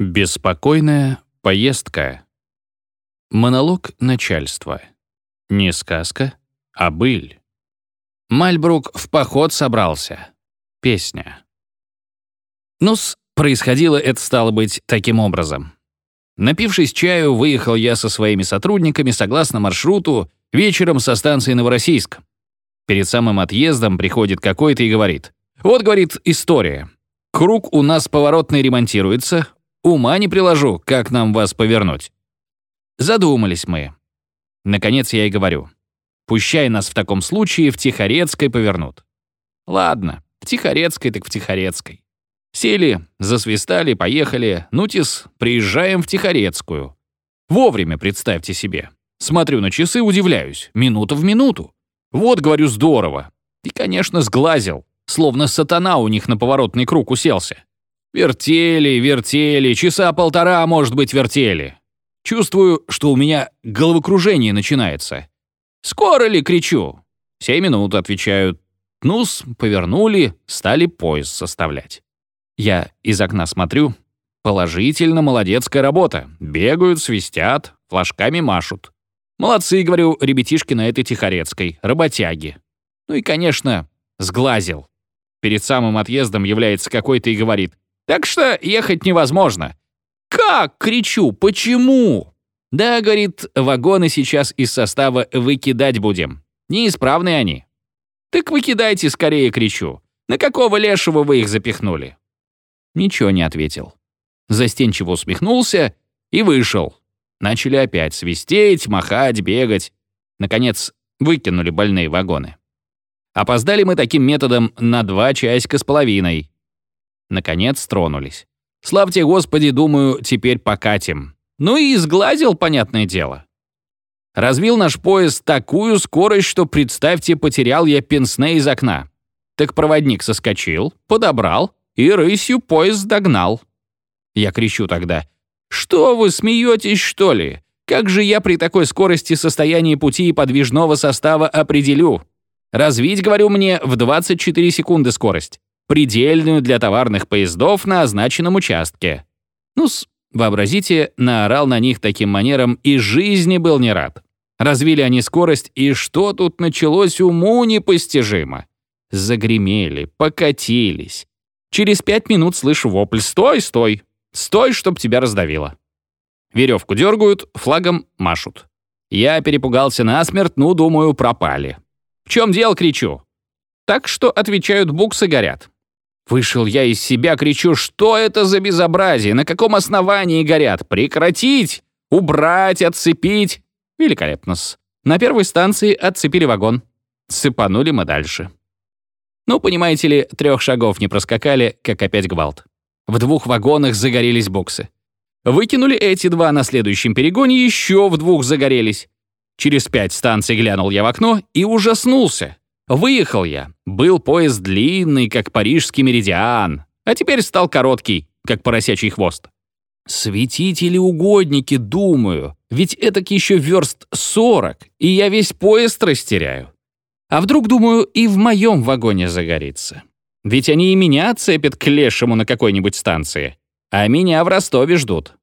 Беспокойная поездка. Монолог начальства. Не сказка, а быль. Мальбрук в поход собрался. Песня. Ну-с, происходило это, стало быть, таким образом. Напившись чаю, выехал я со своими сотрудниками согласно маршруту вечером со станции Новороссийск. Перед самым отъездом приходит какой-то и говорит. Вот, говорит, история. Круг у нас поворотный ремонтируется, Ума не приложу, как нам вас повернуть. Задумались мы. Наконец я и говорю. Пущай нас в таком случае в Тихорецкой повернут. Ладно, в Тихорецкой так в Тихорецкой. Сели, засвистали, поехали. Нутис, приезжаем в Тихорецкую. Вовремя, представьте себе. Смотрю на часы, удивляюсь. Минута в минуту. Вот, говорю, здорово. И, конечно, сглазил. Словно сатана у них на поворотный круг уселся. Вертели, вертели, часа полтора, может быть, вертели. Чувствую, что у меня головокружение начинается. «Скоро ли?» — кричу. «Семь минут», — отвечают. Ну-с, повернули, стали поезд составлять. Я из окна смотрю. Положительно, молодецкая работа. Бегают, свистят, флажками машут. Молодцы, говорю, ребятишки на этой Тихорецкой, работяги. Ну и, конечно, сглазил. Перед самым отъездом является какой-то и говорит, так что ехать невозможно. «Как?» — кричу. «Почему?» «Да, — говорит, — вагоны сейчас из состава выкидать будем. Неисправные они». «Так выкидайте скорее!» — кричу. «На какого лешего вы их запихнули?» Ничего не ответил. Застенчиво усмехнулся и вышел. Начали опять свистеть, махать, бегать. Наконец, выкинули больные вагоны. Опоздали мы таким методом на два часика с половиной. Наконец тронулись. Славьте Господи, думаю, теперь покатим. Ну и изглазил, понятное дело. Развил наш поезд такую скорость, что, представьте, потерял я пенсне из окна. Так проводник соскочил, подобрал и рысью поезд догнал. Я кричу тогда. «Что вы, смеетесь, что ли? Как же я при такой скорости состояние пути и подвижного состава определю? Развить, говорю мне, в 24 секунды скорость предельную для товарных поездов на означенном участке. Ну-с, вообразите, наорал на них таким манером и жизни был не рад. Развили они скорость, и что тут началось уму непостижимо. Загремели, покатились. Через пять минут слышу вопль «Стой, стой! Стой, чтоб тебя раздавило!» Веревку дергают, флагом машут. Я перепугался насмерть, ну, думаю, пропали. «В чем дело?» — кричу. Так что, отвечают, буксы горят. Вышел я из себя, кричу, что это за безобразие, на каком основании горят? Прекратить! Убрать, отцепить! Великолепно-с. На первой станции отцепили вагон. Сыпанули мы дальше. Ну, понимаете ли, трех шагов не проскакали, как опять гвалт. В двух вагонах загорелись боксы. Выкинули эти два на следующем перегоне, еще в двух загорелись. Через пять станций глянул я в окно и ужаснулся. Выехал я. Был поезд длинный, как парижский меридиан, а теперь стал короткий, как поросячий хвост. Светители-угодники, думаю, ведь это еще верст сорок, и я весь поезд растеряю. А вдруг, думаю, и в моем вагоне загорится. Ведь они и меня цепят к лешему на какой-нибудь станции, а меня в Ростове ждут.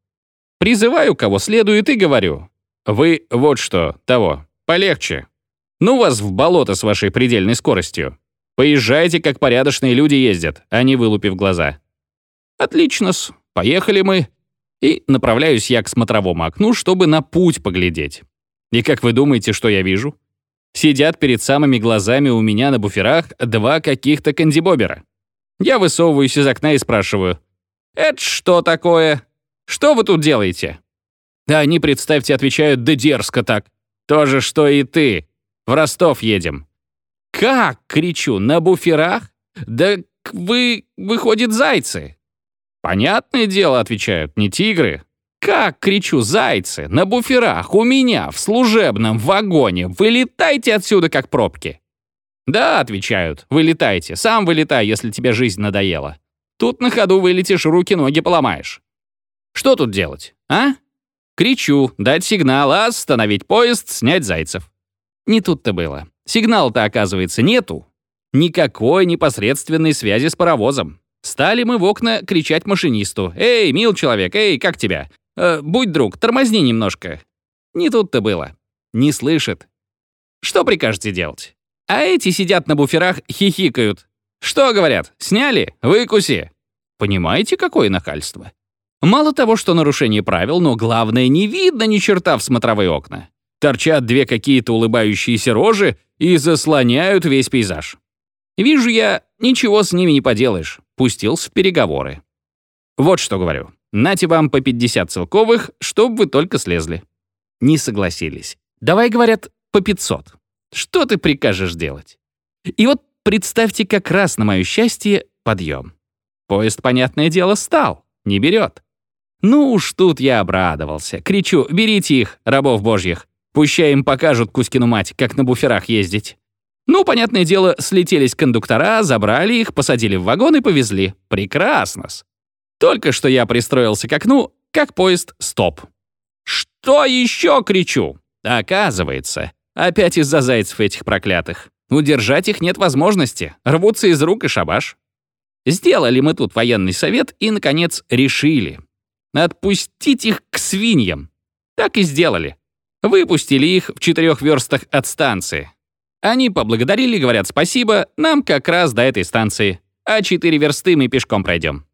Призываю, кого следует, и говорю. Вы вот что, того, полегче, ну вас в болото с вашей предельной скоростью. Поезжайте, как порядочные люди ездят, а не вылупив глаза. Отлично-с, поехали мы. И направляюсь я к смотровому окну, чтобы на путь поглядеть. И как вы думаете, что я вижу? Сидят перед самыми глазами у меня на буферах два каких-то кандибобера. Я высовываюсь из окна и спрашиваю. «Это что такое? Что вы тут делаете?» Да они, представьте, отвечают, да дерзко так. «То же, что и ты. В Ростов едем». «Как?» — кричу. «На буферах? Да вы, выходит, зайцы». «Понятное дело», — отвечают, — «не тигры». «Как?» — кричу. «Зайцы! На буферах! У меня! В служебном вагоне! Вылетайте отсюда, как пробки!» «Да», — отвечают, — «вылетайте. Сам вылетай, если тебе жизнь надоела. Тут на ходу вылетишь, руки-ноги поломаешь». «Что тут делать, а?» Кричу, дать сигнал, остановить поезд, снять зайцев. Не тут-то было. Сигнала-то, оказывается, нету. Никакой непосредственной связи с паровозом. Стали мы в окна кричать машинисту. «Эй, мил человек, эй, как тебя? Э, будь друг, тормозни немножко». Не тут-то было. Не слышит. Что прикажете делать? А эти сидят на буферах, хихикают. Что говорят? Сняли? Выкуси. Понимаете, какое нахальство? Мало того, что нарушение правил, но главное, не видно ни черта в смотровые окна. Торчат две какие-то улыбающиеся рожи и заслоняют весь пейзаж. Вижу я, ничего с ними не поделаешь. Пустился в переговоры. Вот что говорю. Нате вам по 50 целковых, чтоб вы только слезли. Не согласились. Давай, говорят, по 500. Что ты прикажешь делать? И вот представьте как раз на мое счастье подъем. Поезд, понятное дело, стал, не берет. Ну уж тут я обрадовался. Кричу, берите их, рабов божьих. Пущай им покажут Кузькину мать, как на буферах ездить. Ну, понятное дело, слетелись кондуктора, забрали их, посадили в вагон и повезли. Прекрасно -с. Только что я пристроился к окну, как поезд стоп. «Что еще?» — кричу. Оказывается, опять из-за зайцев этих проклятых. Удержать их нет возможности, рвутся из рук и шабаш. Сделали мы тут военный совет и, наконец, решили. Отпустить их к свиньям. Так и сделали. Выпустили их в четырех верстах от станции. Они поблагодарили, говорят спасибо, нам как раз до этой станции. А четыре версты мы пешком пройдем.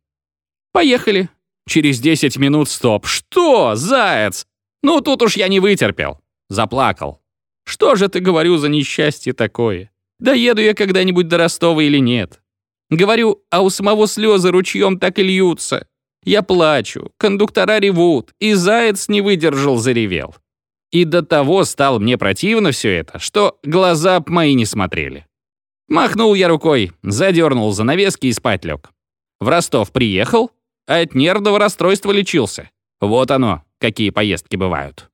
Поехали. Через 10 минут стоп. Что, заяц? Ну тут уж я не вытерпел. Заплакал. Что же ты, говорю, за несчастье такое? Доеду я когда-нибудь до Ростова или нет? Говорю, а у самого слезы ручьем так и льются. Я плачу, кондуктора ревут, и заяц не выдержал, заревел. И до того стало мне противно все это, что глаза б мои не смотрели. Махнул я рукой, задернул занавески и спать лег. В Ростов приехал, а от нервного расстройства лечился. Вот оно, какие поездки бывают.